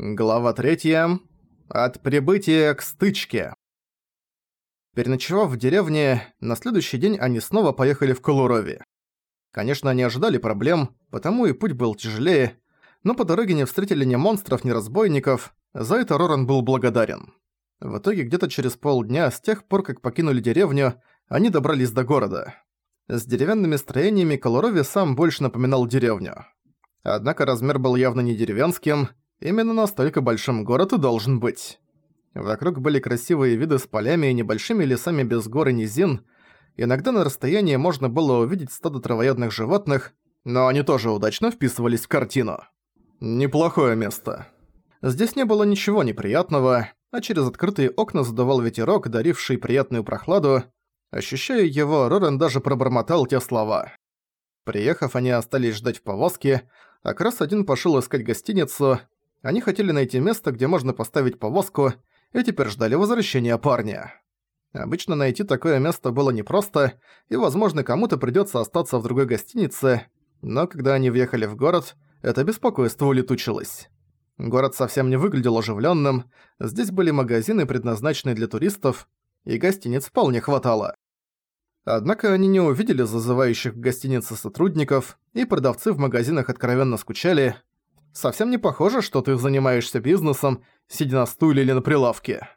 Глава 3. От прибытия к стычке. Переночевав в деревне, на следующий день они снова поехали в Колурови. Конечно, они ожидали проблем, потому и путь был тяжелее, но по дороге не встретили ни монстров, ни разбойников, за это Роран был благодарен. В итоге где-то через полдня, с тех пор, как покинули деревню, они добрались до города. С деревянными строениями Колурови сам больше напоминал деревню. Однако размер был явно не деревенским, Именно настолько большим город и должен быть. Вокруг были красивые виды с полями и небольшими лесами без гор и низин. Иногда на расстоянии можно было увидеть стадо травоядных животных, но они тоже удачно вписывались в картину. Неплохое место. Здесь не было ничего неприятного, а через открытые окна задувал ветерок, даривший приятную прохладу. Ощущая его, Рорен даже пробормотал те слова. Приехав, они остались ждать в повозке, а Крас один пошел искать гостиницу, они хотели найти место, где можно поставить повозку, и теперь ждали возвращения парня. Обычно найти такое место было непросто, и, возможно, кому-то придётся остаться в другой гостинице, но когда они въехали в город, это беспокойство улетучилось. Город совсем не выглядел оживлённым, здесь были магазины, предназначенные для туристов, и гостиниц вполне хватало. Однако они не увидели зазывающих в гостинице сотрудников, и продавцы в магазинах откровенно скучали, Совсем не похоже, что ты занимаешься бизнесом, сидя на стуле или на прилавке.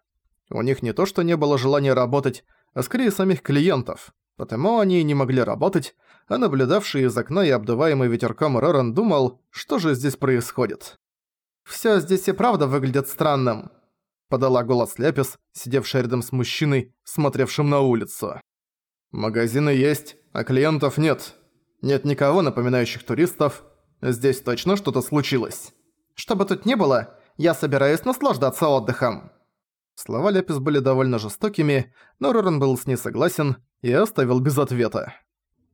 У них не то что не было желания работать, а скорее самих клиентов. Потому они и не могли работать, а наблюдавший из окна и обдуваемый ветерком Роран думал, что же здесь происходит. «Всё здесь и правда выглядит странным», — подала голос Ляпис, сидевшая рядом с мужчиной, смотревшим на улицу. «Магазины есть, а клиентов нет. Нет никого, напоминающих туристов, Здесь точно что-то случилось. Что бы тут ни было, я собираюсь наслаждаться отдыхом». Слова Ляпис были довольно жестокими, но Роран был с ней согласен и оставил без ответа.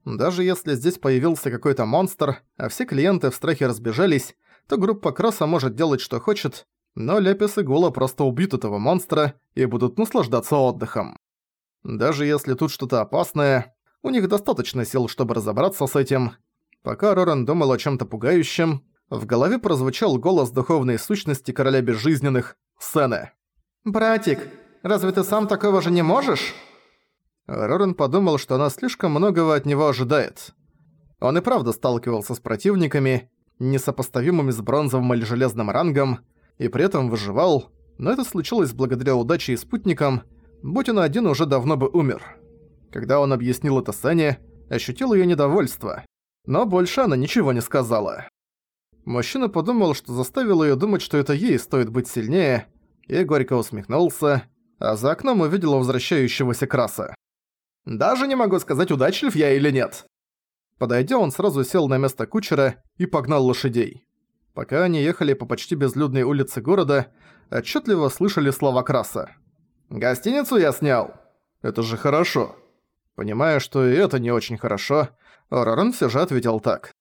Даже если здесь появился какой-то монстр, а все клиенты в страхе разбежались, то группа Кросса может делать что хочет, но Ляпис и Гула просто убьют этого монстра и будут наслаждаться отдыхом. Даже если тут что-то опасное, у них достаточно сил, чтобы разобраться с этим, Пока Роран думал о чем-то пугающем, в голове прозвучал голос духовной сущности короля безжизненных, Сене. «Братик, разве ты сам такого же не можешь?» Роран подумал, что она слишком многого от него ожидает. Он и правда сталкивался с противниками, несопоставимыми с бронзовым или железным рангом, и при этом выживал, но это случилось благодаря удаче и спутникам, будь он один уже давно бы умер. Когда он объяснил это Сене, ощутил её недовольство но больше она ничего не сказала. Мужчина подумал, что заставил её думать, что это ей стоит быть сильнее, и горько усмехнулся, а за окном увидел возвращающегося Краса. «Даже не могу сказать, удачлив я или нет». Подойдя, он сразу сел на место кучера и погнал лошадей. Пока они ехали по почти безлюдной улице города, отчетливо слышали слова Краса. «Гостиницу я снял». «Это же хорошо». Понимая, что и это не очень хорошо, Роран все же ответил так.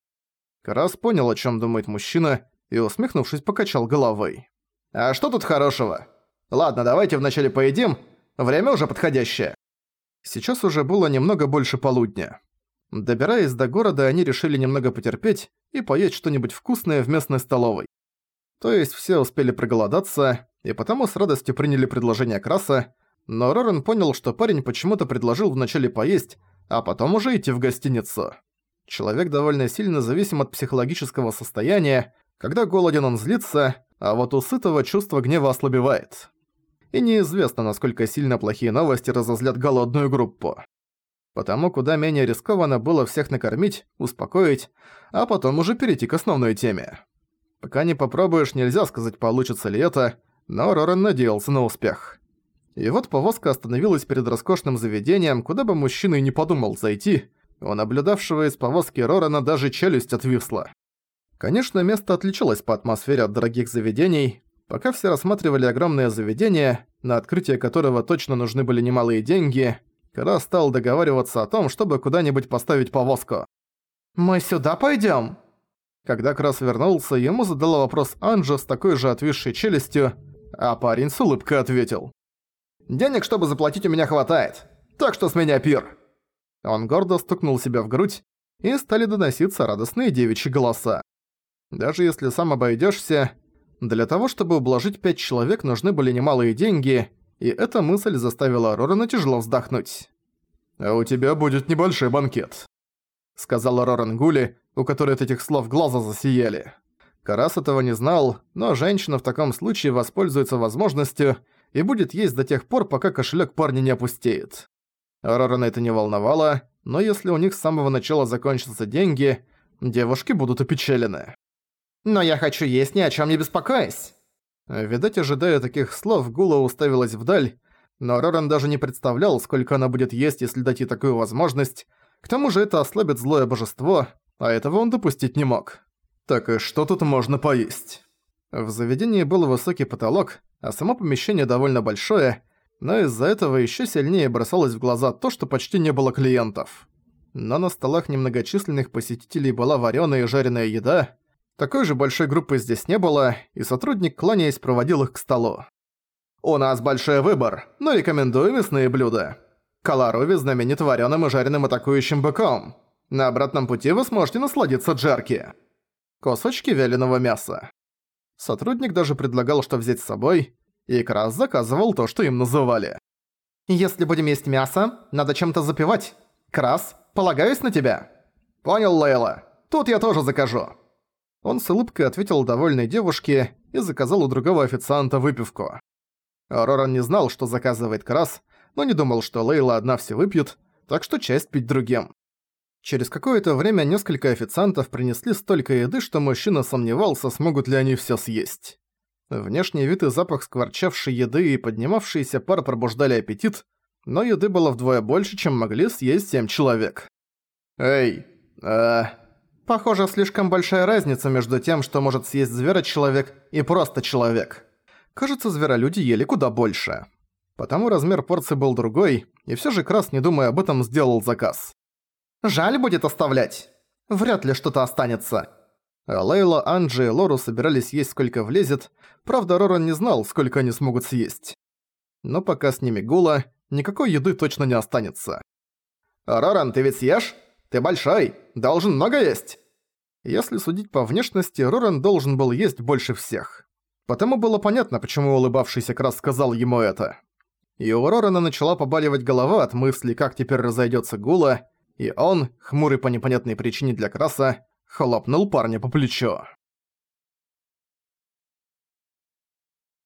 Карас понял, о чем думает мужчина, и, усмехнувшись, покачал головой. «А что тут хорошего? Ладно, давайте вначале поедим, время уже подходящее». Сейчас уже было немного больше полудня. Добираясь до города, они решили немного потерпеть и поесть что-нибудь вкусное в местной столовой. То есть все успели проголодаться, и потому с радостью приняли предложение Краса, но Рорен понял, что парень почему-то предложил вначале поесть, а потом уже идти в гостиницу. Человек довольно сильно зависим от психологического состояния, когда голоден он злится, а вот у сытого чувство гнева ослабевает. И неизвестно, насколько сильно плохие новости разозлят голодную группу. Потому куда менее рискованно было всех накормить, успокоить, а потом уже перейти к основной теме. Пока не попробуешь, нельзя сказать, получится ли это, но Роран надеялся на успех. И вот повозка остановилась перед роскошным заведением, куда бы мужчина и не подумал зайти. У наблюдавшего из повозки Рорана даже челюсть отвисла. Конечно, место отличалось по атмосфере от дорогих заведений. Пока все рассматривали огромное заведение, на открытие которого точно нужны были немалые деньги, Кара стал договариваться о том, чтобы куда-нибудь поставить повозку. «Мы сюда пойдём?» Когда Крас вернулся, ему задала вопрос Анджа с такой же отвисшей челюстью, а парень с улыбкой ответил. Денег, чтобы заплатить, у меня хватает. Так что с меня пир». Он гордо стукнул себя в грудь, и стали доноситься радостные девичьи голоса. Даже если сам обойдешься, Для того, чтобы ублажить пять человек, нужны были немалые деньги, и эта мысль заставила Рорана тяжело вздохнуть. «А у тебя будет небольшой банкет», — сказала Роран Гули, у которой от этих слов глаза засияли. Карас этого не знал, но женщина в таком случае воспользуется возможностью и будет есть до тех пор, пока кошелек парня не опустеет. Рорана это не волновало, но если у них с самого начала закончатся деньги, девушки будут опечалены. «Но я хочу есть, ни о чем не беспокоясь!» Видать, ожидая таких слов, Гула уставилась вдаль, но Роран даже не представлял, сколько она будет есть, если дать ей такую возможность. К тому же это ослабит злое божество, а этого он допустить не мог. Так и что тут можно поесть? В заведении был высокий потолок, а само помещение довольно большое, но из-за этого еще сильнее бросалось в глаза то, что почти не было клиентов. Но на столах немногочисленных посетителей была вареная и жареная еда, такой же большой группы здесь не было, и сотрудник, кланяясь, проводил их к столу. «У нас большой выбор, но рекомендую мясные блюда. Каларови знаменит вареным и жареным атакующим быком. На обратном пути вы сможете насладиться джерки. Кусочки вяленого мяса». Сотрудник даже предлагал, что взять с собой, и Крас заказывал то, что им называли. «Если будем есть мясо, надо чем-то запивать. Крас, полагаюсь на тебя». «Понял, Лейла. Тут я тоже закажу». Он с улыбкой ответил довольной девушке и заказал у другого официанта выпивку. Роран не знал, что заказывает Крас, но не думал, что Лейла одна все выпьет, так что часть пить другим. Через какое-то время несколько официантов принесли столько еды, что мужчина сомневался, смогут ли они все съесть. Внешний вид и запах скворчавшей еды и поднимавшийся пар пробуждали аппетит, но еды было вдвое больше, чем могли съесть семь человек. «Эй, а...» Похоже, слишком большая разница между тем, что может съесть зверочеловек и просто человек. Кажется, зверолюди ели куда больше. Потому размер порции был другой, и всё же Крас, не думая об этом, сделал заказ. «Жаль будет оставлять. Вряд ли что-то останется». Лейла, Анджи и Лору собирались есть сколько влезет, правда Роран не знал, сколько они смогут съесть. Но пока с ними Гула, никакой еды точно не останется. «Роран, ты ведь съешь?» Ты большой, должен много есть». Если судить по внешности, Роран должен был есть больше всех. Потому было понятно, почему улыбавшийся Крас сказал ему это. И у Рорана начала побаливать голова от мысли, как теперь разойдется Гула, и он, хмурый по непонятной причине для Краса, хлопнул парня по плечу.